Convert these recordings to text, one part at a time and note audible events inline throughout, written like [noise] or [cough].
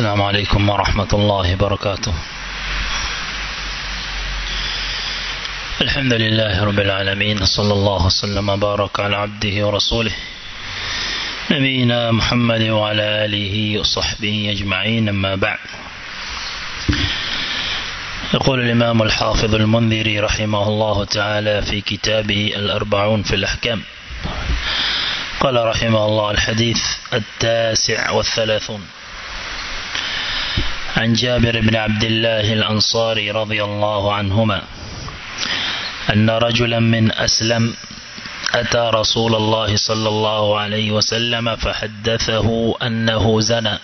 السلام عليكم ورحمة الله وبركاته. الحمد لله رب العالمين صلى الله وسلم وبارك على عبده ورسوله نبينا محمد وعلى آله وصحبه أجمعين أما بعد. يقول الإمام الحافظ المنذري رحمه الله تعالى في كتابه الأربعون في الأحكام. قال رحمه الله الحديث التاسع والثلاثون. عن جابر بن عبد الله الأنصاري رضي الله عنهما أن رجلا من أسلم أتى رسول الله صلى الله عليه وسلم فحدثه أنه زنى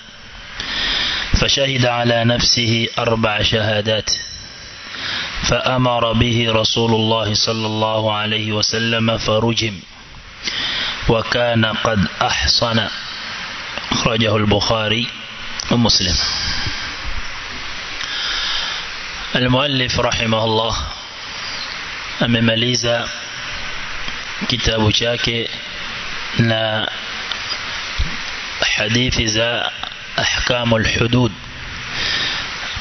فشهد على نفسه أربع شهادات فأمر به رسول الله صلى الله عليه وسلم فرجم وكان قد أحصن. أخرجه البخاري ومسلم. المؤلف رحمه الله أما مليزة كتاب شاكي نا حديث ذا أحكام الحدود.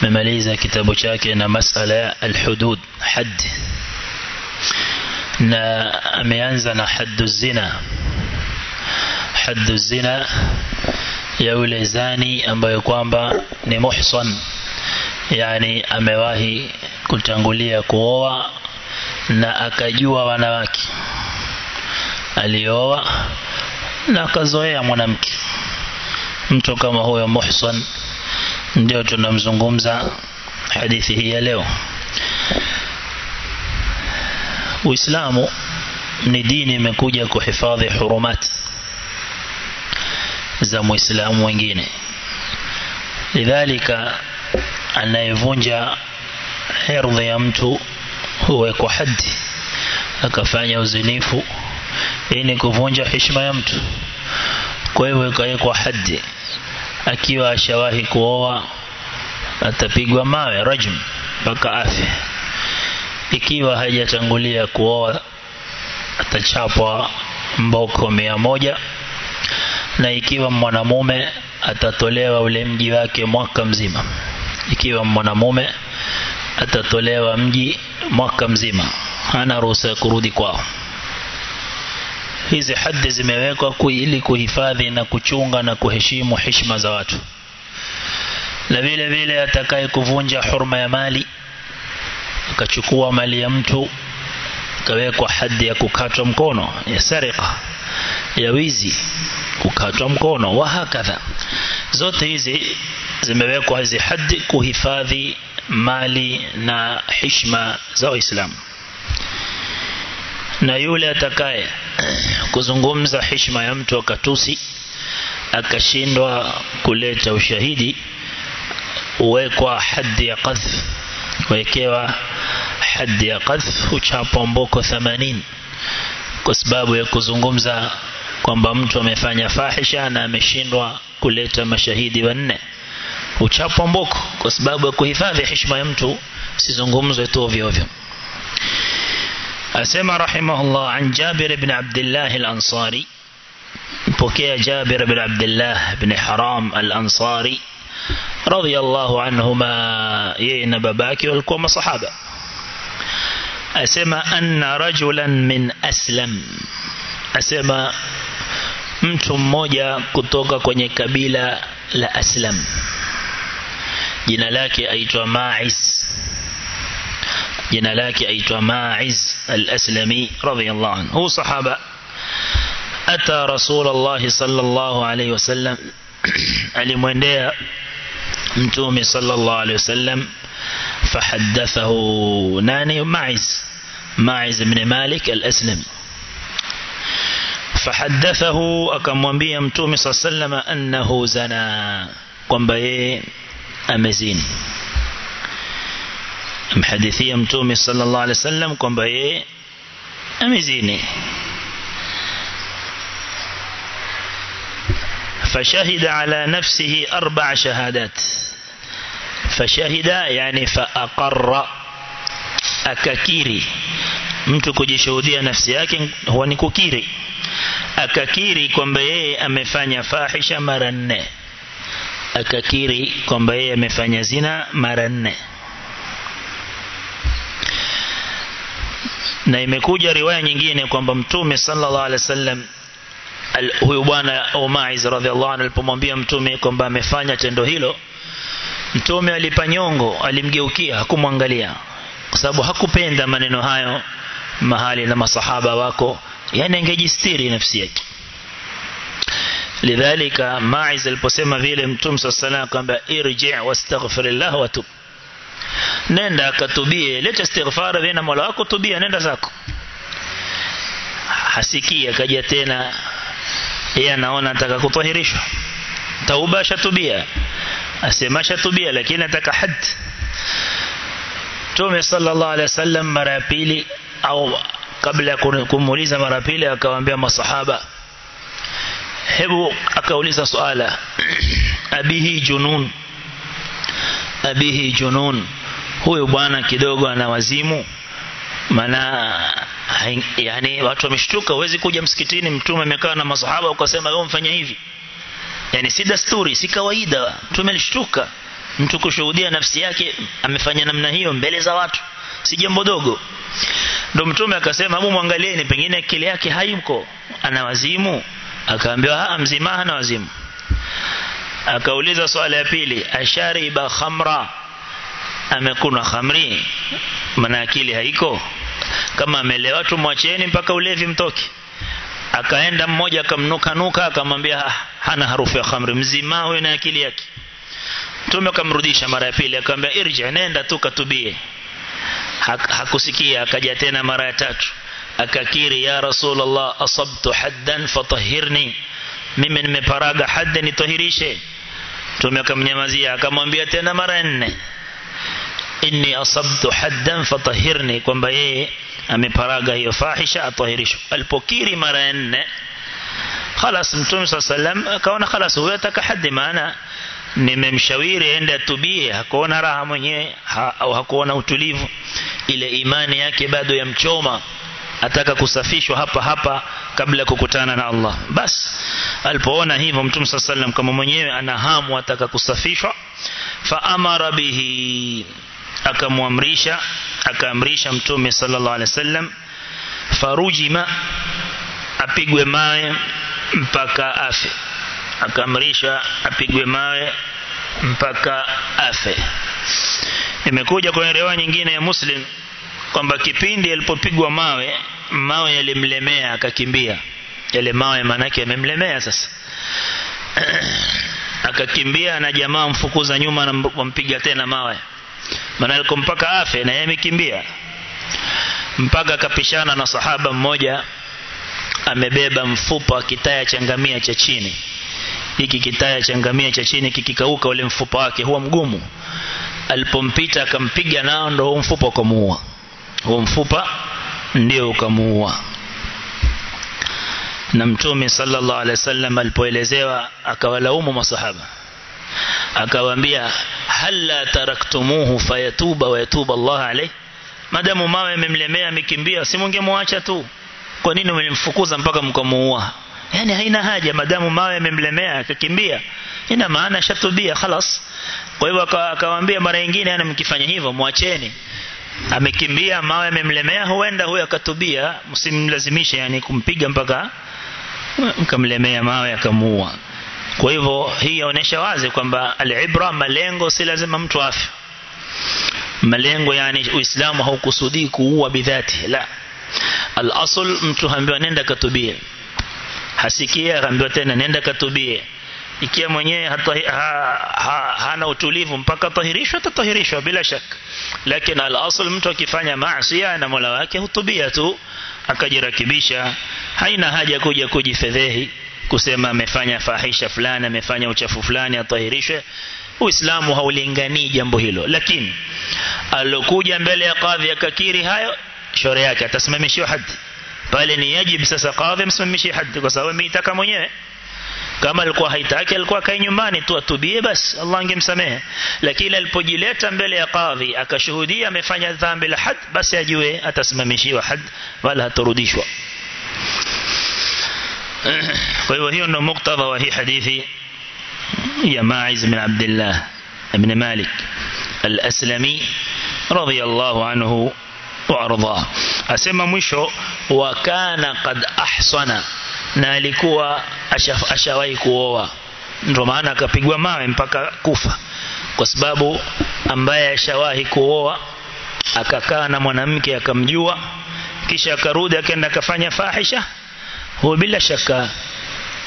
مماليزة كتاب شاكي نا مسألة الحدود حد. نا أميانزنا حد الزنا. حد الزنا يولي زاني أم بيقوان با نمحصن yani amewahi kutangulia kuoa na akajua wanawake. Alioa na akazoea mwanamke. Mtu kama huyo muhsan ndio tunamzungumza hadithi hii ya leo. Uislamu ni dini imekuja kuhifadhi hurumati za muislamu mwingine lidhalika anayevunja herdhi ya mtu huwekwa hadi akafanya uzinifu. Ni kuvunja heshima ya mtu. Kwa hivyo ikawekwa hadi akiwa ashawahi kuoa atapigwa mawe rajm mpaka afya ikiwa hajatangulia kuoa atachapwa mboko mia moja. Na ikiwa mwanamume atatolewa ule mji wake mwaka mzima ikiwa mwanamume atatolewa mji mwaka mzima hana ruhusa ya kurudi kwao. Hizi hadi zimewekwa ili kuhifadhi na kuchunga na kuheshimu heshima za watu. Na vile vile atakaye kuvunja hurma ya mali akachukua mali ya mtu akawekwa hadi ya kukatwa mkono ya sarika ya wizi kukatwa mkono wa hakadha. Zote hizi zimewekwa hizi hadi kuhifadhi mali na hishma za waislamu. Na yule atakaye kuzungumza hishma ya mtu akatusi akashindwa kuleta ushahidi uwekwa hadi ya qadhf. Wekewa hadi ya qadhf uchapwa mboko 80 kwa sababu ya kuzungumza kwamba mtu amefanya fahisha na ameshindwa kuleta mashahidi wanne uchapwa mboko kwa sababu ya kuhifadhi heshima ya mtu sizungumzwe tu ovyo ovyo asema rahimahullah an Jabir ibn Abdullah al-Ansari mpokea Jabir ibn Abdullah ibn Haram al-Ansari radiyallahu anhuma yeye na babake walikuwa masahaba asema anna rajulan min aslam asema mtu mmoja kutoka kwenye kabila la aslam jina lake aitwa Ma'iz. Jina lake aitwa Ma'iz al-Aslami radiyallahu anhu. Hu sahaba ata Rasulullah sallallahu alayhi wasallam [clears throat] alimwendea mtume sallallahu alayhi wasallam fahaddathahu nani? Ma'iz. Ma'iz ibn Malik al-Aslami. Fahaddathahu akamwambia mtume sallallahu alayhi wasallam annahu zana kwamba yeye amezini amhadithia mtume sallallahu alaihi wasallam kwamba yeye amezini فشهد على نفسه أربع شهادات فشهد يعني فأقر أككيري mtu kujishuhudia nafsi yake huwa ni kukiri akakiri kwamba yeye amefanya fahisha mara nne akakiri kwamba yeye amefanya zina mara nne. Na imekuja riwaya nyingine kwamba mtume sallallahu alaihi wasallam huyu bwana Umaiz radhiallahu anhu alipomwambia mtume kwamba amefanya tendo hilo mtume alipanyongo alimgeukia hakumwangalia. Kwa sababu hakupenda maneno hayo mahali na masahaba wako. Yani angejistiri nafsi yake لذلك ما عز البسمة فيلم تمس السلام قم بإرجع واستغفر الله وتب نندا كتبية ليش استغفار بين ملاك وتبية نندا زاكو حسيكية كجتنا يا نونا تكاك طهريش توبا شتبية أسمى شتبية لكن تك حد. تومي صلى الله عليه وسلم مرابيلي أو قبل كم مريز مرابيلي أكوان بيا مصحابة hebu akauliza swala. Abihi junun. Abihi junun. Huyu bwana kidogo ana wazimu. Maana yani watu wameshtuka huwezi kuja msikitini mtume amekaa na masahaba ukasema wewe mfanya hivi. Yani si dasturi si kawaida. Mtume alishtuka. Mtu kushuhudia nafsi yake amefanya namna hiyo mbele za watu. Si jambo dogo. Ndio mtume akasema hebu mwangalieni pengine akili yake haiko ana wazimu akaambiwa ah mzima hana wazimu. Akauliza swala ya pili ashariba khamra? Amekunwa khamri. Maana akili haiko. Kama amelewa tu mwacheni mpaka ulevi mtoke. Akaenda mmoja akamnukanuka akamwambia hana harufu ya khamri mzima huyo na akili yake. Mtume akamrudisha mara ya pili akamwambia irja nenda tu katubie. Hakusikia akaja tena mara ya tatu akakiri ya rasulullah asabtu haddan fatahhirni mimi nimeparaga hadda nitahirishe mtume akamnyamazia akamwambia tena mara nne inni asabtu haddan fatahhirni kwamba yeye ameparaga hiyo fahisha atahirishwe alipokiri mara nne خلاص mtume صلى الله عليه وسلم akaona خلاص huyo ataka hadi maana nimemshauri aende atubie hakuona raha mwenyewe au hakuona utulivu ile imani yake bado yamchoma ataka kusafishwa hapa hapa kabla ya kukutana na Allah. Bas alipoona hivyo mtume sallallahu alayhi wasallam kama mwenyewe ana hamu ataka kusafishwa fa amara bihi akamwamrisha akaamrisha mtume sallallahu alaihi wasallam farujima apigwe mawe mpaka afe. Akaamrisha apigwe mawe mpaka afe. Imekuja kwenye riwaya nyingine ya Muslim kwamba kipindi alipopigwa mawe mawe yalimlemea akakimbia. Yale mawe manake yamemlemea sasa. [clears throat] Akakimbia na jamaa mfukuza nyuma na wampiga tena mawe. Maana alikuwa mpaka afe na yeye amekimbia. Mpaka akapishana na sahaba mmoja amebeba mfupa kitaya cha ngamia cha chini. Hiki kitaya cha ngamia cha chini kikikauka ule mfupa wake huwa mgumu. Alipompita akampiga nao ndo huo mfupa ukamuua. Huo mfupa ndio ukamuua. Na mtume sallallahu alaihi wasallam alipoelezewa akawalaumu masahaba. Akawaambia hala taraktumuhu fayatuba wa yatuba Allah alayhi. Madamu mawe yamemlemea amekimbia si mungemwacha tu. Kwa nini umemfukuza mpaka mkamuua? Yani haina haja madamu mawe yamemlemea akakimbia ina maana shatubia khalas. Kwa hivyo akawaambia mara nyingine yani mkifanya hivyo mwacheni amekimbia mawe amemlemea huenda huyo akatubia. Msimlazimishe yani kumpiga mpaka mkamlemea mawe akamuua. Kwa hivyo hii yaonesha wazi kwamba alibra malengo si lazima mtu afi malengo yani uislamu haukusudii kuua bidhati la. Al-asl mtu hambiwa nenda katubie. Hasikia akaambiwa tena nenda katubie ikiwa mwenyewe ha, ha, hana utulivu mpaka tahirishwa tatahirishwa bila shaka lakini al-asl mtu akifanya maasi na Mola wake hutubia tu akajirakibisha haina haja kuja kujifedhehi kusema amefanya fahisha fulani amefanya uchafu fulani atahirishwe Uislamu haulinganii jambo hilo lakini alokuja mbele ya kadhi akakiri hayo shore yake atasimamishiwa hadi pale ni yajib sasa kadhi amsimamishie hadi kwa sababu ameitaka mwenyewe kama alikuwa haitaki alikuwa kai nyumbani tu atubie basi Allah angemsamehe lakini alipojileta mbele ya kadhi akashuhudia amefanya dhambi la had basi ajue atasimamishiwa had wala hatarudishwa kwa hivyo hiyo ndio muktadha wa hii hadithi ya Ma'iz bin Abdullah ibn Malik al-Aslami radiyallahu anhu وارضاه asema mwisho wa kana qad ahsana na alikuwa ashawahi kuoa. Ndio maana akapigwa mawe mpaka kufa. Kwa sababu ambaye ashawahi kuoa akakaa na mwanamke akamjua kisha akarudi akaenda akafanya fahisha huwa bila shaka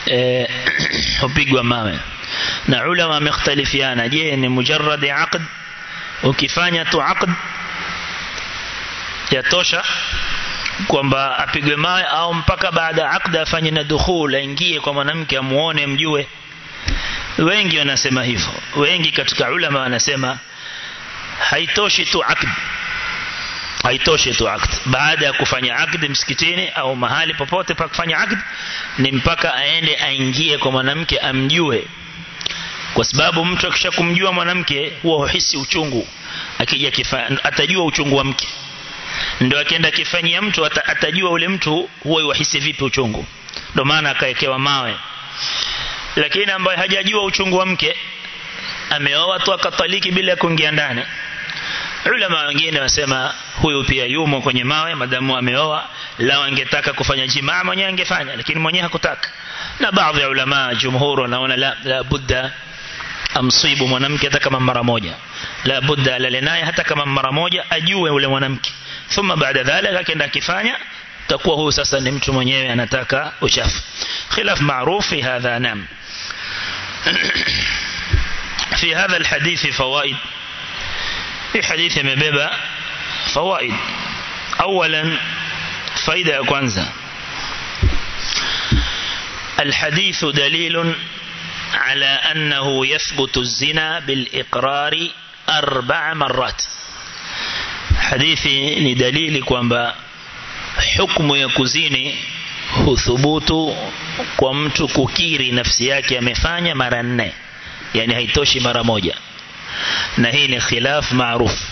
eh, [clears throat] hupigwa mawe. Na ulama wamekhtalifiana je ni mujarrad aqd? Ukifanya tu aqd yatosha kwamba apigwe mawe au mpaka baada ya akda afanye na dukhul aingie kwa mwanamke amuone mjue wengi wanasema hivyo. Wengi katika ulama wanasema haitoshi tu akd haitoshi tu akd baada ya kufanya akd msikitini au mahali popote pa kufanya akd ni mpaka aende aingie kwa mwanamke amjue. Kwa sababu mtu akishakumjua mwanamke huwa uhisi uchungu. Akija atajua uchungu wa mke ndio akienda kifanyia mtu atajua ule mtu huwa yuhisi vipi uchungu. Ndio maana akaekewa mawe. Lakini ambaye hajajua uchungu wa mke ameoa tu akataliki bila kuingia ndani. Ulama wengine wasema huyu pia yumo kwenye mawe madamu ameoa lao angetaka kufanya jimaa mwenyewe angefanya lakini mwenyewe hakutaka. Na baadhi ya ulama jumhur wanaona la, la budda amsibu mwanamke hata kama mara moja. La budda alale naye hata kama mara moja ajue ule mwanamke thumma baada dhalika akaenda akifanya takuwa huyu sasa ni mtu mwenyewe anataka uchafu khilaf معروف في هذا نعم. [clears throat] في هذا الحديث فوائد. في حديث مبيبة فوائد. أولا فائدة كwanza الحديث دليل على أنه يثبت الزنا بالإقرار أربع مرات. Hadithi ni dalili kwamba hukumu ya kuzini huthubutu kwa mtu kukiri nafsi yake amefanya mara nne. Yani haitoshi mara moja. Na hii ni khilaf maarufu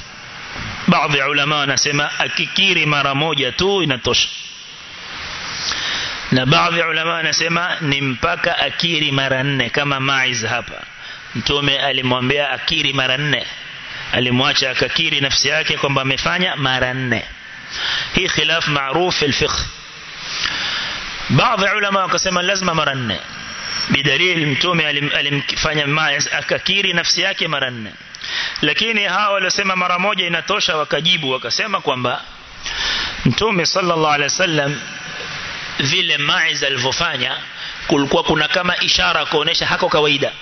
baadhi ya ulama wanasema akikiri mara moja tu inatosha. Na baadhi ya ulama wanasema ni mpaka akiri mara nne kama maiz hapa. Mtume alimwambia akiri mara nne alimwacha akakiri nafsi yake kwamba amefanya mara nne hii khilaf maarufu fi fiqh baadhi ulama wakasema lazima mara nne bidalil mtume alimfanya akakiri nafsi yake mara nne lakini hawa waliosema mara moja inatosha wakajibu wakasema kwamba mtume sallallahu alaihi wasallam vile maiz alivyofanya kulikuwa kuna kama ishara kuonesha hako kawaida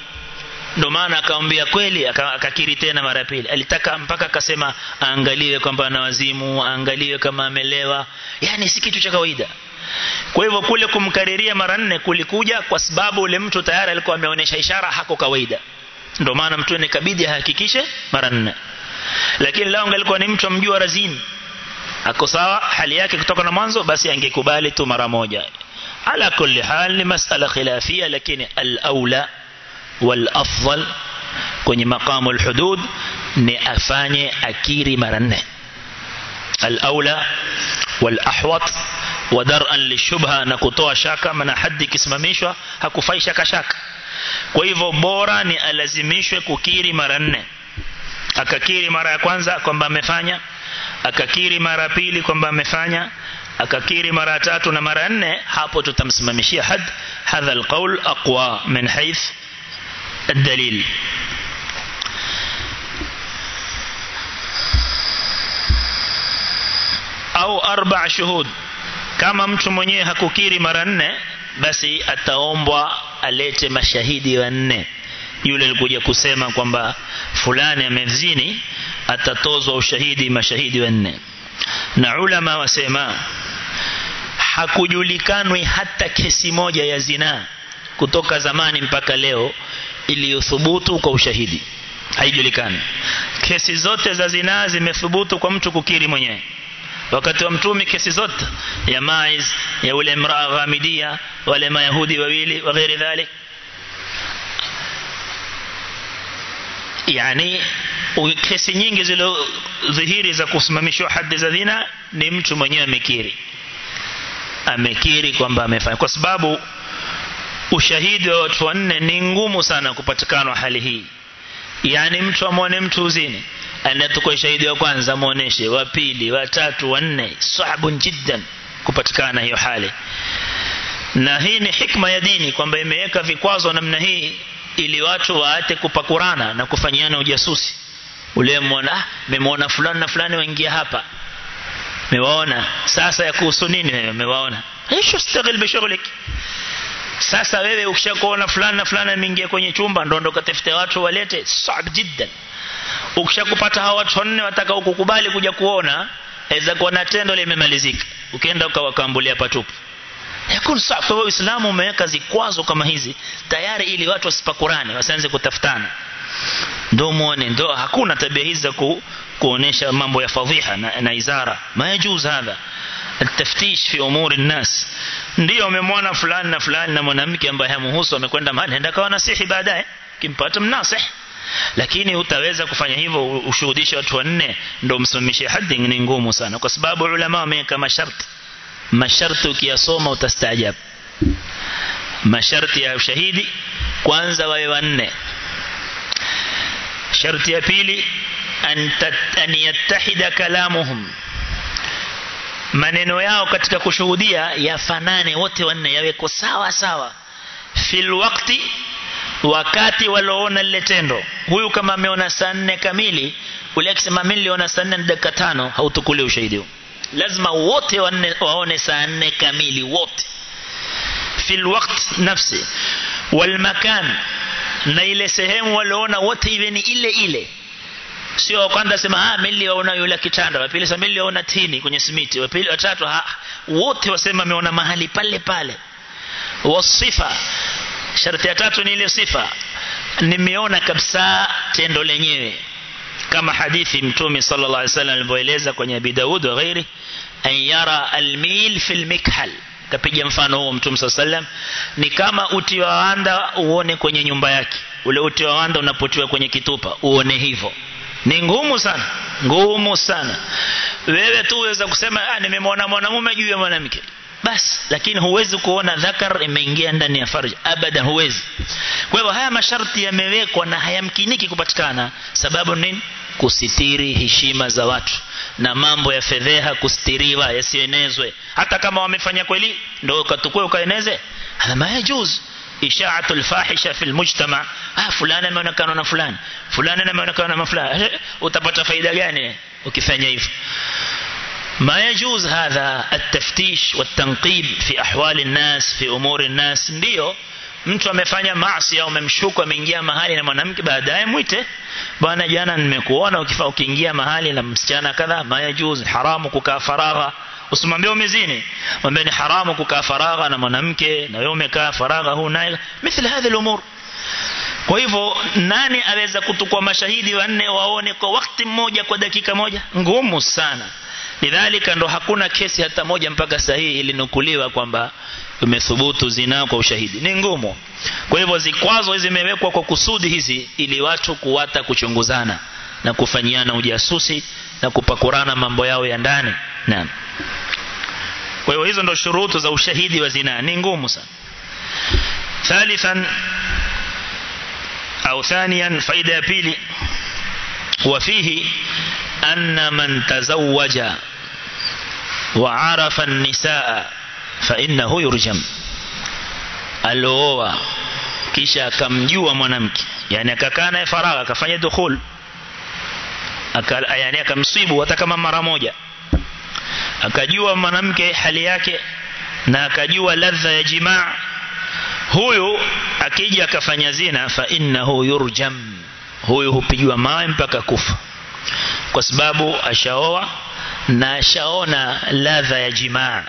ndio maana akamwambia kweli akakiri tena mara pili. Alitaka mpaka akasema aangaliwe kwamba ana wazimu aangaliwe kama amelewa. Yani si kitu cha kawaida. Kwa hivyo kule kumkariria mara nne kulikuja kwa sababu ule mtu tayari alikuwa ameonyesha ishara hako kawaida. Ndio maana mtu nikabidi ahakikishe mara nne. Lakini lao angelikuwa ni mtu amjua razini ako sawa hali yake kutoka na mwanzo basi angekubali tu mara moja. Ala kulli hal ni masala khilafia lakini al-aula wal-afdal kwenye maqamu al-hudud ni afanye akiri mara nne al-aula wal-ahwat wadar'an lishubha na kutoa shaka maana haddi kisimamishwa hakufai shaka shaka kwa hivyo bora ni alazimishwe kukiri mara nne akakiri mara ya kwanza kwamba amefanya akakiri mara pili kwamba amefanya akakiri mara tatu na mara nne hapo tutamsimamishia had hadha alqaul aqwa min hayth الدليل au arba shuhud kama mtu mwenyewe hakukiri mara nne basi ataombwa alete mashahidi wanne yule alikuja kusema kwamba fulani amezini atatozwa ushahidi mashahidi wanne na ulama wasema hakujulikanwi hata kesi moja ya zina kutoka zamani mpaka leo iliyothubutu kwa ushahidi. Haijulikani. Kesi zote za zinaa zimethubutu kwa mtu kukiri mwenyewe. Wakati wa mtumi kesi zote ya maiz ya ule mraa ghamidia wale mayahudi wawili wa ghairi dhalik. Yani kesi nyingi zilo dhihiri za kusimamishwa hadi za zina ni mtu mwenyewe amekiri. Amekiri kwamba amefanya. Kwa sababu ushahidi wa watu wanne ni ngumu sana kupatikana hali hii. Yani mtu amwone mtu uzini anatukua shahidi wa kwanza muoneshe wa pili wa tatu wa nne sahabun jiddan kupatikana hiyo hali. Na hii ni hikma ya dini kwamba imeweka vikwazo namna hii ili watu waate kupakurana na kufanyiana ujasusi. Ule muona ah memwona fulani na fulani waingia hapa. Mewaona sasa ya kuhusu nini wewe? Mewaona hicho staghil bi shughlik sasa wewe ukishakuona fulani na fulani ameingia kwenye chumba ndo ndo katafute watu walete saab jiddan. Ukishakupata hawa watu wanne wataka ukukubali kuja kuona aweza kuwa na tendo limemalizika. Ukienda ukawakambulia patupu yakun sawa kwa Uislamu umeweka zikwazo kama hizi tayari ili watu wasipakurane wasianze kutafutana. Ndio muone ndio hakuna tabia hizi za ku, kuonesha mambo ya fadhiha na, na izara. Majuz hadha التفتيش في امور الناس ndio umemwona fulani na fulani na mwanamke ambaye hamhusu amekwenda mahali nenda kawa nasihi baadaye kimpata mnasih lakini utaweza kufanya hivyo ushuhudishe watu wanne ndio msimamishe hadi ni ngumu sana kwa sababu ulama wameweka masharti masharti ukiyasoma utastaajabu masharti ya ushahidi kwanza wawe wanne sharti ya pili an yattahida kalamuhum maneno yao katika kushuhudia yafanane wote wanne yaweko sawa sawa. Fil wakti wakati walioona lile tendo. Huyu kama ameona saa nne kamili ule akisema mimi niliona saa nne na dakika tano hautukuli ushahidi lazima wote wanne waone saa nne kamili wote. Fil waqt nafsi. Wal makan na ile sehemu walioona wote iwe ni ile ile sio wa kwanza sema ah mimi niliona yule kitanda. Wa pili sema mimi niliona tini kwenye simiti wa pili watatu ha wote wasema ameona mahali pale pale. Wasifa sharti ya tatu ni ile sifa nimeona kabisa tendo lenyewe. Kama hadithi mtume sallallahu alaihi wasallam alivyoeleza kwenye Abi Daud wa ghairi an yara almil fil mikhal. Kapiga mfano huo mtume sallallahu alaihi wasallam. Ni kama uti wa wanda uone kwenye nyumba yake. Ule uti wa wanda unapotiwa kwenye kitupa uone hivyo ni ngumu sana. Ngumu sana. Wewe tu uweza kusema ah nimemwona mwanamume juu ya mwanamke. Basi lakini huwezi kuona dhakar imeingia ndani ya farj. Abadan huwezi. Kwa hivyo haya masharti yamewekwa na hayamkiniki kupatikana. Sababu nini? Kusitiri heshima za watu. Na mambo ya fedheha kustiriwa yasienezwe. Hata kama wamefanya kweli ndio ukatukue ukaeneze. Hada mayajuz ishaatul fahisha fil mujtama ah fulani ameonekana na fulani fulani ameonekana na fulani utapata faida gani ukifanya hivyo ما يجوز هذا التفتيش والتنقيب في أحوال الناس في أمور الناس ndio mtu amefanya maasi au umemshuku ameingia mahali na mwanamke baadaye mwite bwana jana nimekuona ukifaa ukiingia mahali na msichana kadha mayajuz haramu kukaa faragha usimwambie umezini mwambie ni haramu kukaa faragha na mwanamke na wewe umekaa faragha huu naye mithla hadhi al-umur. Kwa hivyo nani aweza kutukua mashahidi wanne waone kwa wakati mmoja kwa dakika moja? Ngumu sana. Lidhalika ndo hakuna kesi hata moja mpaka sahihi ilinukuliwa kwamba umethubutu zina kwa ushahidi. Ni ngumu. Kwa hivyo zikwazo zimewekwa kwa kusudi hizi ili watu kuwata kuchunguzana na kufanyiana ujasusi na kupakurana mambo yao ya ndani naam kwa hivyo hizo ndo shurutu za ushahidi wa zina ni ngumu sana thalithan au thaniyan faida ya pili وفيه أن من تزوج وعرف النساء فإنه يرجم alooa kisha akamjua mwanamke yani akakaa naye faragha akafanya dukhul aka, yani akamsibu hata kama mara moja. Akajua mwanamke hali yake na akajua ladha ya jimaa. Huyu akija akafanya zina fa innahu yurjam. Huyu hupigwa mawe mpaka kufa. Kwa sababu ashaoa na ashaona ladha ya jimaa.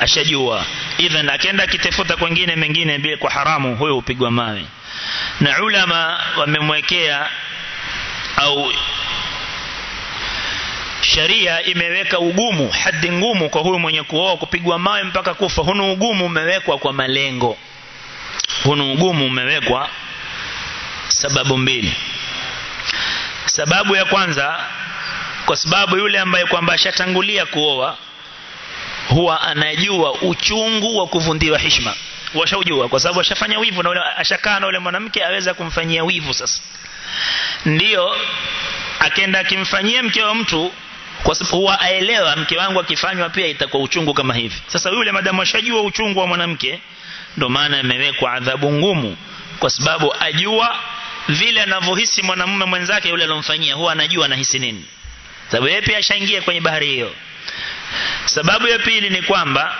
Ashajua. Idhan akenda akitafuta kwingine mengine bila kwa haramu huyo hupigwa mawe. Na ulama wamemwekea au sharia imeweka ugumu hadi ngumu kwa huyu mwenye kuoa kupigwa mawe mpaka kufa. Hunu ugumu umewekwa kwa malengo. Hunu ugumu umewekwa sababu mbili. Sababu ya kwanza kwa sababu yule ambaye kwamba ashatangulia kuoa huwa anajua uchungu wa kuvundiwa heshima. Washaujua kwa sababu ashafanya wivu na ashakaa na yule mwanamke aweza kumfanyia wivu sasa. Ndio akenda akimfanyia mke wa mtu kwa sababu huwa aelewa mke wangu akifanywa pia itakuwa uchungu kama hivi. Sasa yule madamu ashajua uchungu wa mwanamke ndio maana imewekwa adhabu ngumu. Kwa sababu ajua vile anavyohisi mwanamume mwenzake yule alomfanyia huwa anajua anahisi nini. Sababu yeye pia ashaingia kwenye bahari hiyo. Sababu ya pili ni kwamba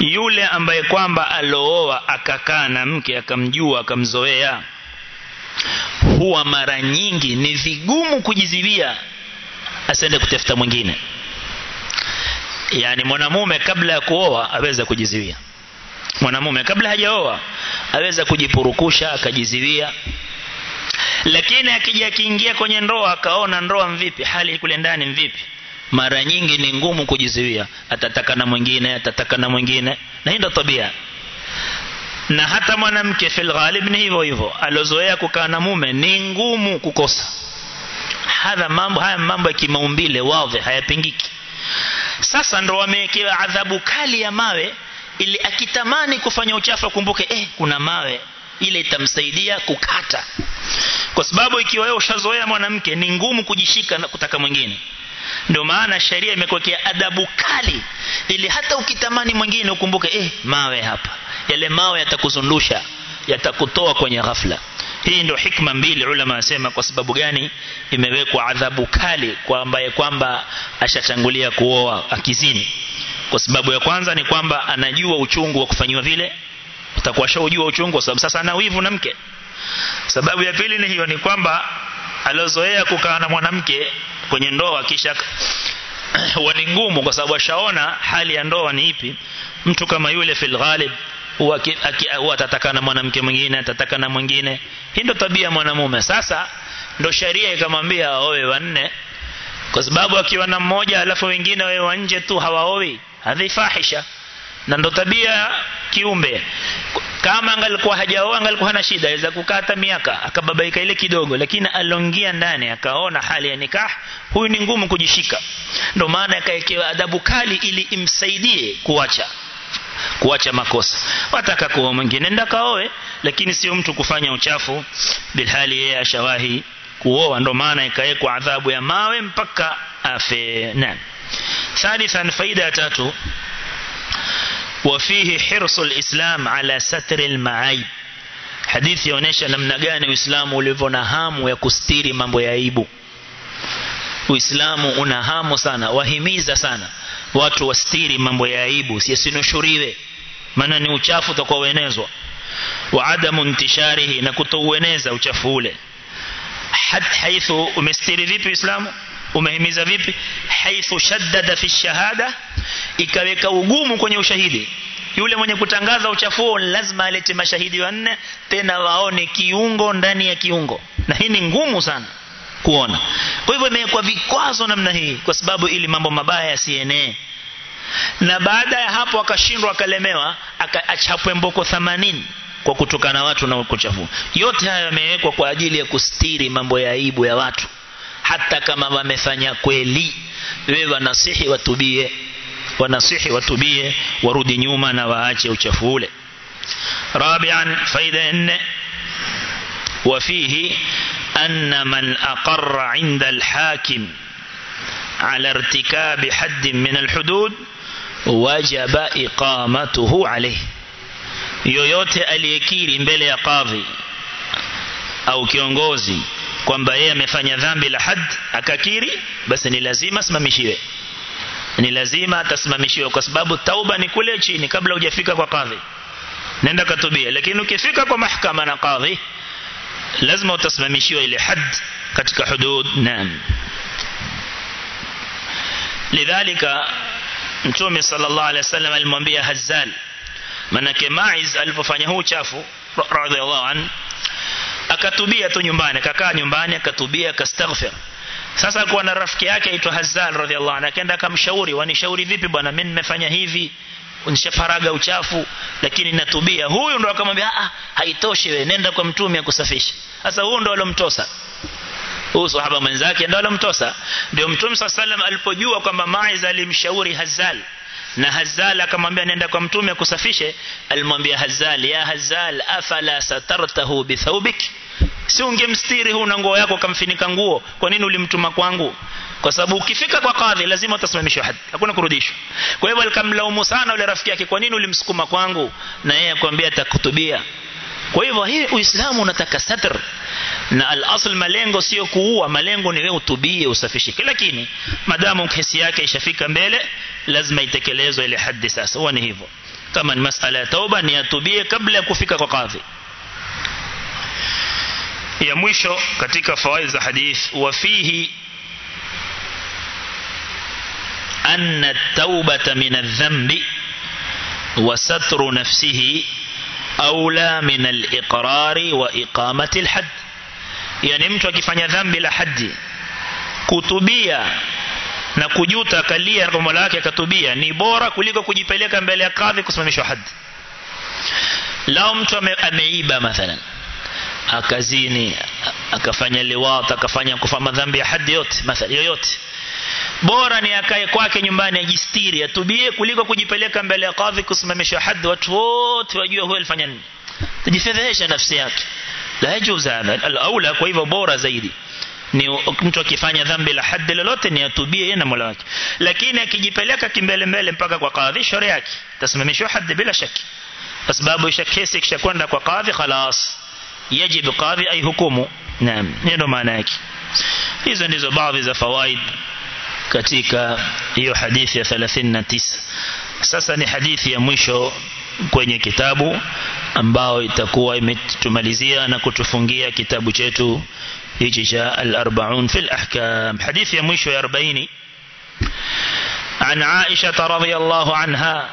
yule ambaye kwamba alooa akakaa na mke akamjua akamzoea huwa mara nyingi ni vigumu kujiziwia asende kutafuta mwingine. Yani mwanamume kabla ya kuoa aweza kujiziwia. Mwanamume kabla hajaoa aweza kujipurukusha akajiziwia. Lakini akija akiingia kwenye ndoa akaona ndoa mvipi hali kule ndani mvipi mara nyingi ni ngumu kujizuia atataka na mwingine atataka na mwingine. Na hii ndo tabia. Na hata mwanamke fil ghalib ni hivyo hivyo. Alozoea kukaa na mume ni ngumu kukosa hadha mambo haya mambo ya kimaumbile wazi hayapingiki. Sasa ndo wamewekewa adhabu kali ya mawe ili akitamani kufanya uchafu akumbuke eh kuna mawe. Ile itamsaidia kukata. Kwa sababu ikiwa wewe ushazoea mwanamke ni ngumu kujishika na kutaka mwingine. Ndio maana sheria imekuwekea adabu kali ili hata ukitamani mwingine ukumbuke eh mawe hapa. Yale mawe yatakuzundusha yatakutoa kwenye ghafla hii ndio hikma mbili ulama wasema kwa sababu gani imewekwa adhabu kali kwa ambaye kwamba ashatangulia kuoa akizini. Kwa sababu ya kwanza ni kwamba anajua uchungu wa kufanywa vile utakuwa shaujua uchungu kwa sababu sasa ana wivu na mke. Sababu ya pili ni hiyo ni kwamba alozoea kukaa na mwanamke kwenye ndoa kisha [clears throat] huwa ngumu kwa sababu ashaona hali ya ndoa ni ipi. Mtu kama yule fil ghalib atataka na mwanamke mwingine atataka na mwingine. Hii ndio tabia mwanamume. Sasa ndo sheria ikamwambia aoe wanne. Kwa sababu akiwa na mmoja alafu wengine wawe wa nje tu hawaoi hadhi fahisha. Na ndo tabia kiumbe. Kama angalikuwa hajaoa angalikuwa hana shida. Aweza kukata miaka akababaika ile kidogo. Lakini alongia ndani akaona hali ya nikah huyu ni ngumu kujishika. Ndio maana akaekewa adabu kali ili imsaidie kuacha kuacha makosa wataka kuoa mwingine nenda kaoe lakini sio mtu kufanya uchafu bilhali yeye ashawahi kuoa ndio maana ikawekwa adhabu ya mawe mpaka afe nani ثالثا فائده tatu وفيه حرص الإسلام على ستر المعايب hadithi yaonesha namna gani Uislamu ulivyo na hamu ya kustiri mambo ya aibu Uislamu una hamu sana wahimiza sana watu wastiri mambo ya aibu sinushuriwe maana ni uchafu utakuwa uenezwa wa adamu intisharihi na kutoueneza uchafu ule. Haithu umestiri vipi Uislamu? Umehimiza vipi? Haithu shaddada fi shahada ikaweka ugumu kwenye ushahidi. Yule mwenye kutangaza uchafu lazima alete mashahidi wanne tena waone kiungo ndani ya kiungo. Na hii ni ngumu sana kuona kwa hivyo imewekwa vikwazo namna hii kwa sababu ili mambo mabaya yasienee na baada ya hapo akashindwa akalemewa akachapwe mboko 80 kwa kutukana watu na kuchafu yote haya yamewekwa kwa ajili ya kustiri mambo ya aibu ya watu hata kama wamefanya kweli wewe wanasihi watubie wanasihi watubie warudi nyuma na waache uchafu ule rabian faida nne وفيه أن من أقر عند الحاكم على ارتكاب حد من الحدود وجب إقامته عليه yoyote aliyekiri mbele ya kadhi au kiongozi kwamba yeye amefanya dhambi la had akakiri basi ni lazima asimamishiwe ni lazima atasimamishiwa kwa sababu tauba ni kule chini kabla hujafika kwa kadhi nenda katubia lakini ukifika kwa mahakama na kadhi lazima utasimamishiwa ile had katika hudud naam lidhalika mtume sallallahu alaihi wasallam alimwambia Hazzal manake Maiz alipofanya huu chafu radhiallahu an akatubia tu nyumbani akakaa nyumbani akatubia akastaghfir sasa alikuwa na rafiki yake aitwa Hazzal radhiallahu anhu akaenda akamshauri wanishauri vipi bwana mimi nimefanya hivi nishafaraga uchafu lakini natubia. Huyu ndo akamwambia ah haitoshi wewe nenda kwa mtume akusafishe. Sasa huyu ndo alomtosa. Huyu sahaba mwenzake ndo alomtosa. Ndio mtume sallam alipojua kwamba Maiz alimshauri Hazal. Na Hazal akamwambia nenda kwa mtume akusafishe. Alimwambia Hazal ya Hazal afala satartahu bithawbik si ungemstiri huu na nguo yako kamfinika nguo kwa nini ulimtuma kwangu? Kwa sababu ukifika kwa kadhi lazima utasimamishwa hadi. Hakuna kurudishwa. Kwa hivyo alikamlaumu sana yule rafiki yake kwa nini ulimsukuma kwangu? Na yeye akwambia atakutubia. Kwa hivyo hii uislamu unataka satr na al-asl malengo sio kuua malengo ni wewe utubie usafishike lakini madamu kesi yake ishafika mbele lazima itekelezwe ile hadi sasa. Huwa ni hivyo. Kama ni masala ya tauba ni atubie kabla ya kufika kwa kadhi ya mwisho katika fawaid za hadith wafihi أن التوبة من الذنب وستر نفسه أولى من الإقرار وإقامة الحد يعني mtu akifanya dhambi la haji kutubia na kujuta kalia kwa Mola wake akatubia ni bora kuliko kujipeleka mbele ya kadhi kusimamishwa haji lao mtu ame, ameiba mathalan akazini akafanya liwat akafanya kufa madhambi ya hadi yote mathalan yoyote bora ni akae kwake nyumbani ajistiri atubie kuliko kujipeleka mbele ya kadhi kusimamisha hadi watu wote wajue huyo alifanya nini tujifedhesha nafsi yake la yajuz hadha al-aula kwa hivyo bora zaidi ni mtu akifanya dhambi la hadi lolote ni atubie yeye na Mola wake lakini akijipeleka kimbele mbele mpaka kwa kadhi sharia yake tasimamishwa hadi bila shaki kwa sababu isha kesi kwa kadhi خلاص يجب قاضي أي hukumu naam ndio maana yake hizo ndizo baadhi za fawaid katika hiyo hadithi ya 39 sasa ni hadithi ya mwisho kwenye kitabu ambao itakuwa imetumalizia na kutufungia kitabu chetu hichi cha al-40 fil ahkam hadithi ya mwisho ya 40 عن عائشة رضي الله عنها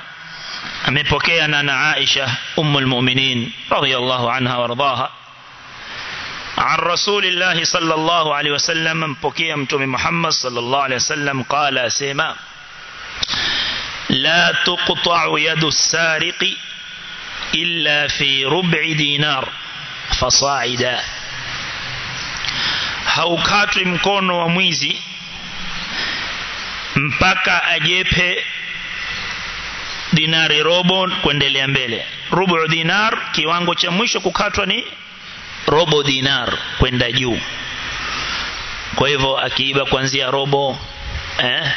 amepokea na Aisha ummul mu'minin radhiyallahu anha warḍaha عن رسول الله صلى الله عليه وسلم من بقيمتم محمد صلى الله عليه وسلم قال سيما لا تقطع يد السارق إلا في ربع دينار فصاعدا. هاو كاتر مكون وميزي مبكى أجيبه ديناري روبون كوندليان بيلي ربع دينار كيوانغو تشمشو كوكاتر ني robo dinar kwenda juu. Kwa hivyo akiiba kuanzia robo eh,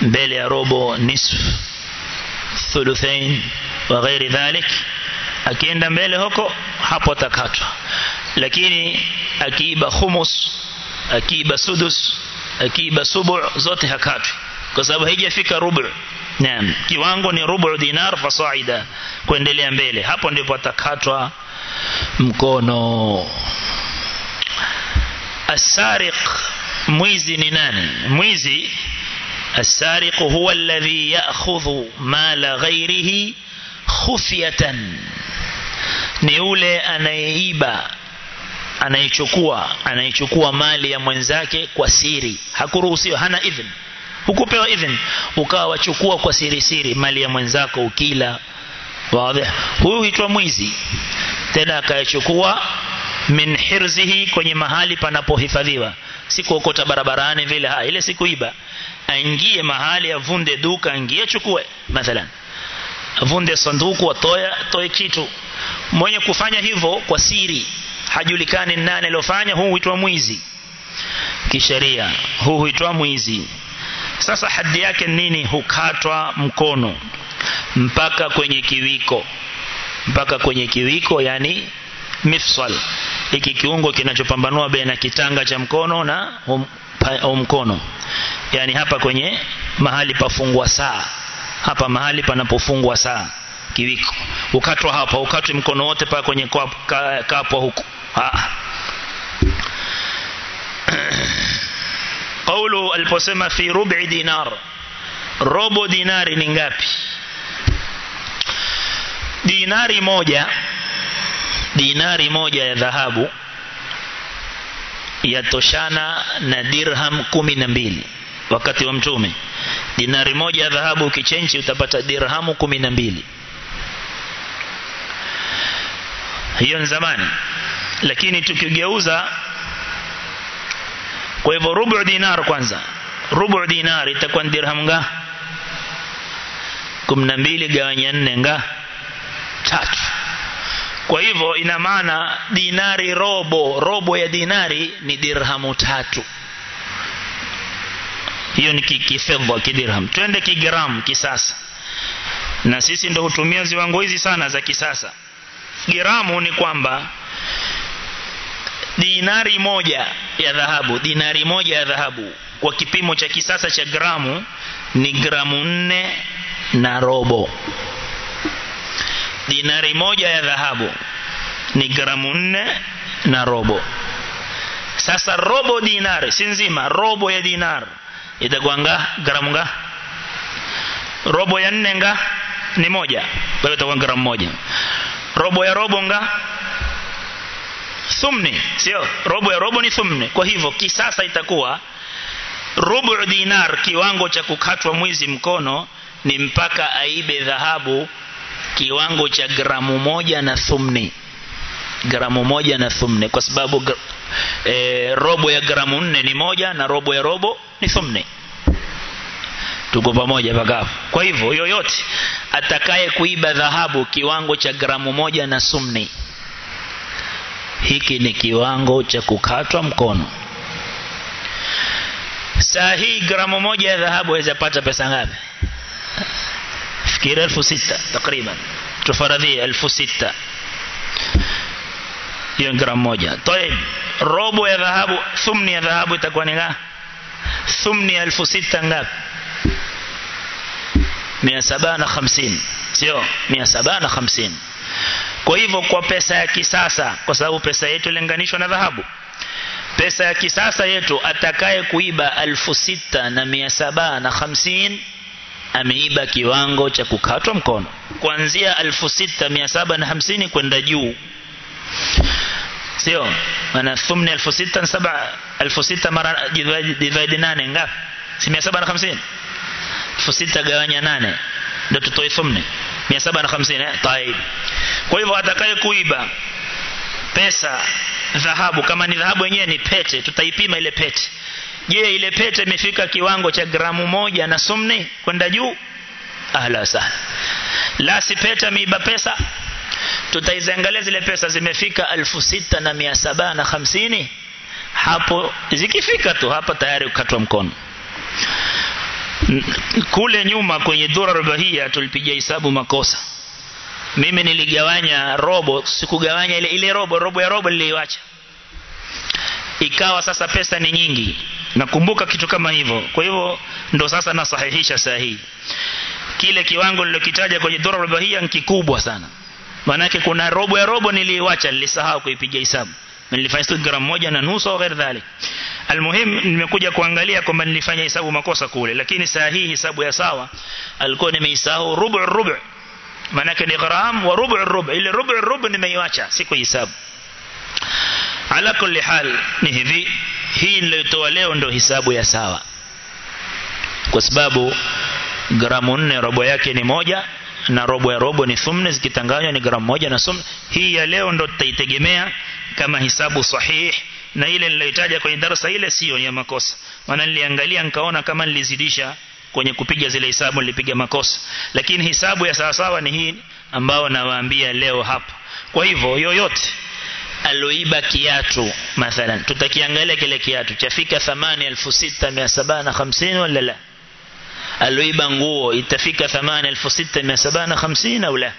mbele ya robo nisf thuluthain wa ghairi dhalik akienda mbele huko hapo atakatwa. Lakini akiiba khumus akiiba sudus akiiba subu zote hakatwi. Kwa sababu haijafika rubu naam kiwango ni rubu dinar fasaida kuendelea mbele hapo ndipo atakatwa mkono asariq mwizi ni nani mwizi السارق هو الذي يأخذ مال غيره خفية ni yule anayeiba anaichukua anaichukua mali ya mwenzake kwa siri hakuruhusiwa hana idhn hukupewa idhini ukawa wachukua kwa siri siri mali ya mwenzako ukila. Wazi. Huyu huitwa mwizi. Tena akayachukua min hirzihi kwenye mahali panapohifadhiwa. Si kuokota barabarani vile ha ile si kuiba. Aingie mahali avunde duka aingie chukue mathalan. Avunde sanduku atoe toe kitu. Mwenye kufanya hivyo kwa siri hajulikani nani aliyofanya huu huitwa mwizi. Kisheria huu huitwa mwizi sasa hadi yake nini? Hukatwa mkono mpaka kwenye kiwiko. Mpaka kwenye kiwiko yani mifsal. Hiki kiungo kinachopambanua baina kitanga cha mkono na um, pa, mkono. Yani hapa kwenye mahali pafungwa saa. Hapa mahali panapofungwa saa kiwiko. Ukatwa hapa ukatwe mkono wote pa kwenye kapwa huku kaulu aliposema fi rubi dinar robo dinari ni ngapi? Dinari moja dinari moja ya dhahabu yatoshana na dirham kumi na mbili wakati wa mtume. Dinari moja ya dhahabu ukichenji utapata dirhamu kumi na mbili. Hiyo ni zamani lakini tukigeuza kwa hivyo rubu dinar kwanza. Rubu dinar itakuwa dirham nga 12 gawanya 4 nga tatu. Kwa hivyo ina maana dinari robo robo ya dinari ni dirhamu tatu. Hiyo ni kifedha kidirham. Twende kigram kisasa. Na sisi ndo hutumia ziwango hizi sana za kisasa. Giramu ni kwamba dinari moja ya dhahabu dinari moja ya dhahabu. Kwa kipimo cha kisasa cha gramu ni gramu nne na robo. Dinari moja ya dhahabu ni gramu nne na robo. Sasa robo dinari si nzima robo ya dinar. Itakuwa nga gramu nga? Robo ya nne nga ni moja. Kwa hiyo itakuwa gramu moja. Robo ya robo nga thumni sio? Robo ya robo ni thumni kwa hivyo kisasa itakuwa rubu dinar kiwango cha kukatwa mwizi mkono ni mpaka aibe dhahabu kiwango cha gramu moja na thumni gramu moja na thumni kwa sababu e, robo ya gramu nne ni moja na robo ya robo ni thumni tuko pamoja pakafu kwa hivyo yoyote atakaye kuiba dhahabu kiwango cha gramu moja na sumni hiki ni kiwango cha kukatwa mkono. Saa hii gramu moja ya dhahabu waweza pata pesa ngapi? Fikiri elfu sita takriban. Tufaradhie elfu sita. Hiyo gramu moja. Toib robo ya dhahabu thumni ya dhahabu itakuwa ni ngapi? Thumni ya elfu sita ngapi? Mia saba na hamsini. Sio mia saba na hamsini kwa hivyo kwa pesa ya kisasa kwa sababu pesa yetu ilinganishwa na dhahabu pesa ya kisasa yetu atakaye kuiba alfu sita na mia saba na hamsini ameiba kiwango cha kukatwa mkono. Kuanzia alfu sita mia saba na hamsini kwenda juu. Sio? Maana thumni alfu sita na saba alfu sita mara divide nane ngapi? Si mia saba na hamsini? Elfu sita gawanya nane. Ndio tutoe thumni mia saba na hamsini eh? taib. Kwa hivyo atakaye kuiba pesa dhahabu kama ni dhahabu yenyewe ni pete tutaipima ile pete. Je ile pete imefika kiwango cha gramu moja na sumni kwenda juu? Ahla sana. La si pete ameiba pesa. Tutaiziangalia zile pesa zimefika elfu sita na mia saba na hamsini. Hapo zikifika tu hapa tayari ukatwa mkono kule nyuma kwenye dura rubahia tulipiga hesabu makosa. Mimi niligawanya robo sikugawanya ile ile robo robo ya robo niliiacha ikawa sasa pesa ni nyingi. Nakumbuka kitu kama hivyo. Kwa hivyo ndo sasa nasahihisha sahihi kile kiwango nilokitaja kwenye dura rubahia ni kikubwa sana. Manake kuna robo ya robo niliiacha nilisahau kuipiga hesabu. Nilifanya tu gramu moja na nusu au ghairi dhalik almuhim nimekuja kuangalia kwamba nilifanya hisabu makosa kule lakini saa hii hesabu ya sawa alikuwa nimeisahau rubu rubu. Manake ni gram wa rubu rubu. Ile rubu rubu nimeiacha siku hisabu ala kulli hal ni hivi. Hii niliyotoa leo ndio hisabu ya sawa. Kwa sababu gramu robo yake ni moja na robo ya robo ni thumni zikitanganywa ni gramu moja na sumni hii ya leo ndo tutaitegemea kama hisabu sahih na ile niliyotaja kwenye darasa ile sio ya makosa. Maana niliangalia nikaona kama nilizidisha kwenye kupiga zile hisabu nilipiga makosa. Lakini hisabu ya sawasawa ni hii ambao nawaambia leo hapa. Kwa hivyo yoyote aloiba kiatu mathalan tutakiangalia kile kiatu. Chafika thamani 6750 wala la aloiba nguo itafika thamani 6750 au la?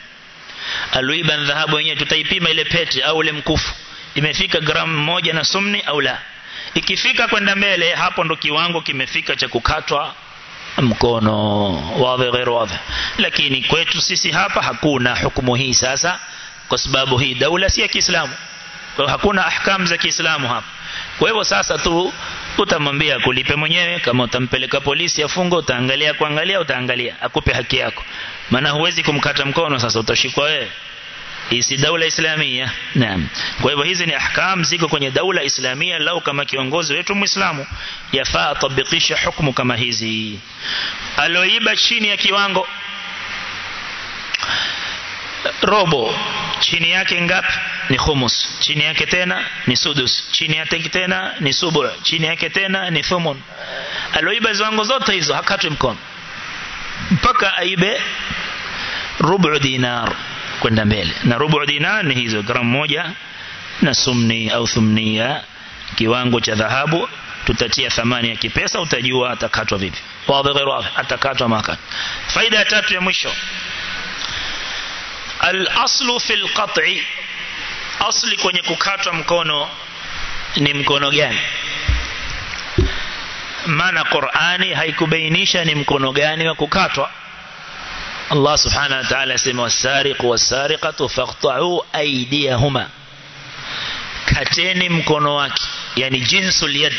Aloiba dhahabu yenyewe tutaipima ile pete au ile mkufu imefika gramu moja na sumni au la? Ikifika kwenda mbele hapo ndo kiwango kimefika cha kukatwa mkono. Wadhi ghairu wadhi lakini kwetu sisi hapa hakuna hukumu hii sasa kwa sababu hii daula si ya Kiislamu. Kwa hakuna ahkam za Kiislamu hapa. Kwa hivyo sasa tu utamwambia kulipe mwenyewe kama utampeleka polisi afungo utaangalia kuangalia utaangalia akupe haki yako. Maana huwezi kumkata mkono sasa utashikwa wewe hii si daula islamia. Naam. Kwa hivyo hizi ni ahkam ziko kwenye daula islamia lau kama kiongozi wetu muislamu yafaa atabikisha hukumu kama hizi. Aloiba chini ya kiwango. Robo chini yake ngapi? Ni khumus. Chini yake tena ni sudus. Chini yake tena ni subu chini yake tena ni thumun. Aloiba ziwango zote hizo hakatwi mkono. Mpaka aibe rubu dinar kwenda mbele. Na rubu dinar ni hizo gramu moja na sumni au thumnia kiwango cha dhahabu. Tutatia thamani ya kipesa utajua atakatwa vipi. Wadhi ghairu atakatwa maka faida ya tatu ya mwisho. Al-aslu fil qat'i. Asli kwenye kukatwa mkono ni mkono gani? Maana Qur'ani haikubainisha ni mkono gani wa kukatwa Allah subhanahu wa ta'ala asema wasariqu wasariqatu faqta'u aydiyahuma. Kateni mkono wake yani jinsul yad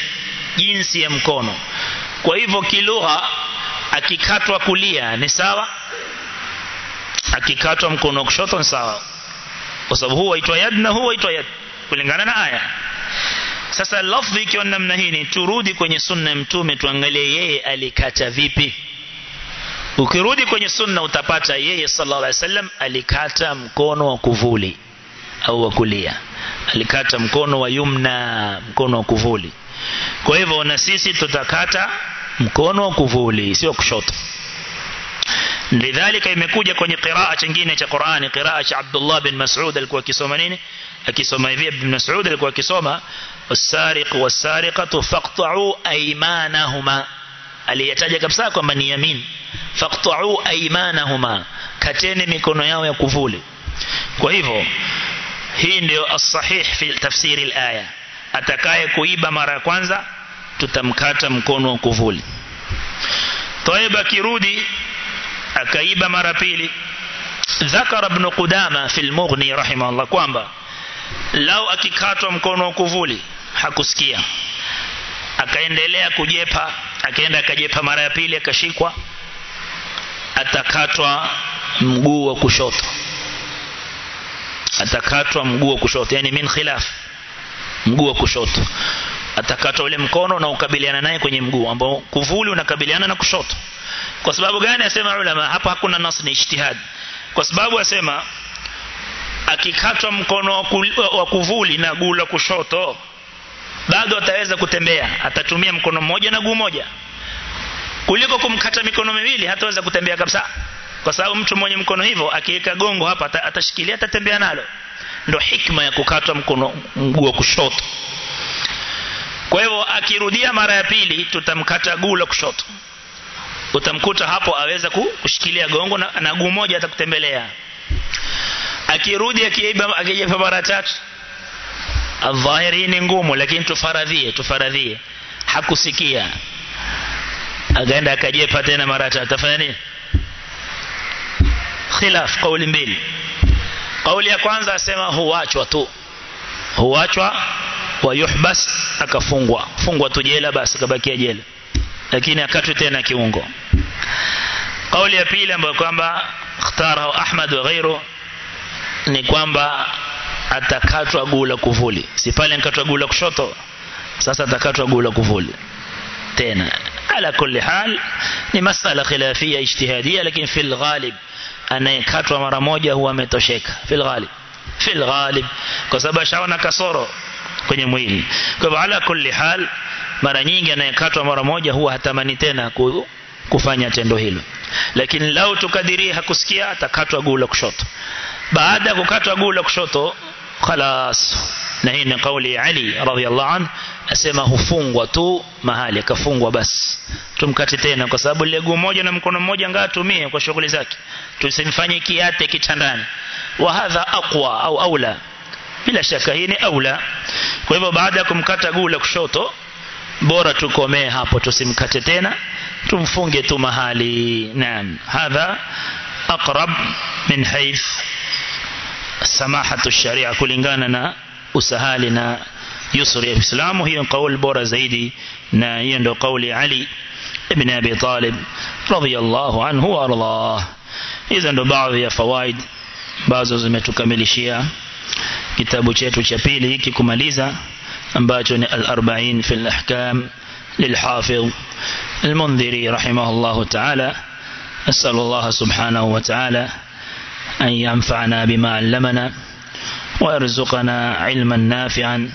jinsi ya mkono. Kwa hivyo kilugha akikatwa kulia ni sawa akikatwa mkono wa kushoto ni sawa. Kwa sababu huwa aitwa yad na huwa aitwa yad kulingana na aya. Sasa lafzi ikiwa namna hii ni turudi kwenye sunna ya mtume tuangalie yeye alikata vipi ukirudi kwenye sunna utapata yeye sallallahu alaihi wasallam alikata mkono wa kuvuli au wa kulia. Alikata mkono wa yumna mkono wa kuvuli. Kwa hivyo na sisi tutakata mkono wa kuvuli sio kushoto. Lidhalika imekuja kwenye qiraa chingine cha Qur'ani qiraa cha Abdullah bin Mas'ud alikuwa akisoma nini? Akisoma hivi ibn Mas'ud alikuwa akisoma wasariq wasariqatu faqta'u aymanahuma. Aliyataja kabisa kwamba ni yamin faqta'u aymanahuma kateni mikono yao ya kuvuli kwa hivyo hii ndio as-sahih fi tafsiri al-aya atakaye kuiba mara ya kwanza tutamkata mkono wa kuvuli طيب akirudi akaiba mara pili ذكر ابن قدامة في المغني رحمه الله kwamba lau akikatwa mkono wa kuvuli hakusikia akaendelea kujepa akaenda akajepa mara ya pili akashikwa atakatwa mguu wa kushoto. Atakatwa mguu wa kushoto yani min khilaf mguu wa kushoto. Atakatwa ule mkono na ukabiliana naye kwenye mguu ambao kuvuli unakabiliana na kushoto. Kwa sababu gani asema ulama? Hapa hakuna nas ni ijtihad. Kwa sababu asema akikatwa mkono wa kuvuli na guu la kushoto bado ataweza kutembea. Atatumia mkono mmoja na guu moja kuliko kumkata mikono miwili hataweza kutembea kabisa. Kwa sababu mtu mwenye mkono hivyo akiweka gongo hapa atashikilia atatembea nalo. Ndo hikma ya kukatwa mkono mguu wa kushoto. Kwa hivyo akirudia mara ya pili tutamkata guu la kushoto. Utamkuta hapo aweza kushikilia gongo na, na guu moja atakutembelea. Akirudi akiiba akijepa mara tatu adhahiri ni ngumu lakini tufaradhie tufaradhie. Hakusikia akaenda akajepa tena mara tatu. Atafanya nini? Khilaf kauli mbili. Kauli ya kwanza asema huachwa tu. Huachwa wa yuhbas akafungwa. Fungwa tu jela basi kabakia jela. Lakini akatwe tena kiungo. Kauli ya pili ambayo kwamba ikhtarahu Ahmad wa ghairu ni kwamba atakatwa guu la kuvuli. Si pale nikatwa guu la kushoto. Sasa atakatwa guu la kuvuli. Tena ala kulli hal ni masala khilafia ijtihadia lakini fil ghalib anayekatwa mara moja huwa ametosheka fil ghalib fil ghalib kwa sababu ashaona kasoro kwenye mwili kwa hivyo ala kulli hal mara nyingi anayekatwa mara moja huwa hatamani tena kufanya tendo hilo lakini lau tukadiria hakusikia atakatwa guu la kushoto baada ya kukatwa guu la kushoto khalas na hii ni kauli ya Ali radhiallahu anhu asema hufungwa tu mahali akafungwa basi. Tumkate tena kwa sababu ile guu moja na mkono mmoja ngaa tumie kwa shughuli zake. Tusimfanye kiate kitandani. Wa hadha aqwa au aula. Bila shaka hii ni aula. Kwa hivyo baada ya kumkata guu la kushoto bora tukomee hapo tusimkate tena tumfunge tu mahali. Naam. Hadha aqrab min hayth samahatu sharia kulingana na usahali na يسر الإسلام وهي قول بورا زيدي نايند لقول علي ابن أبي طالب رضي الله عنه وأرضاه. إذا لبعض بعض فوائد بعض زمت كمليشيا كتاب شيتو شابيلي كماليزا أنباتون الأربعين في الأحكام للحافظ المنذري رحمه الله تعالى. أسأل الله سبحانه وتعالى أن ينفعنا بما علمنا ويرزقنا علما نافعا.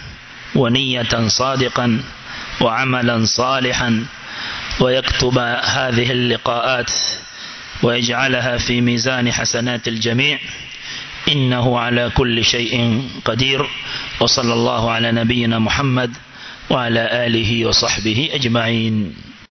ونية صادقا وعملا صالحا ويكتب هذه اللقاءات ويجعلها في ميزان حسنات الجميع. إنه على كل شيء قدير. وصلى الله على نبينا محمد وعلى آله وصحبه أجمعين.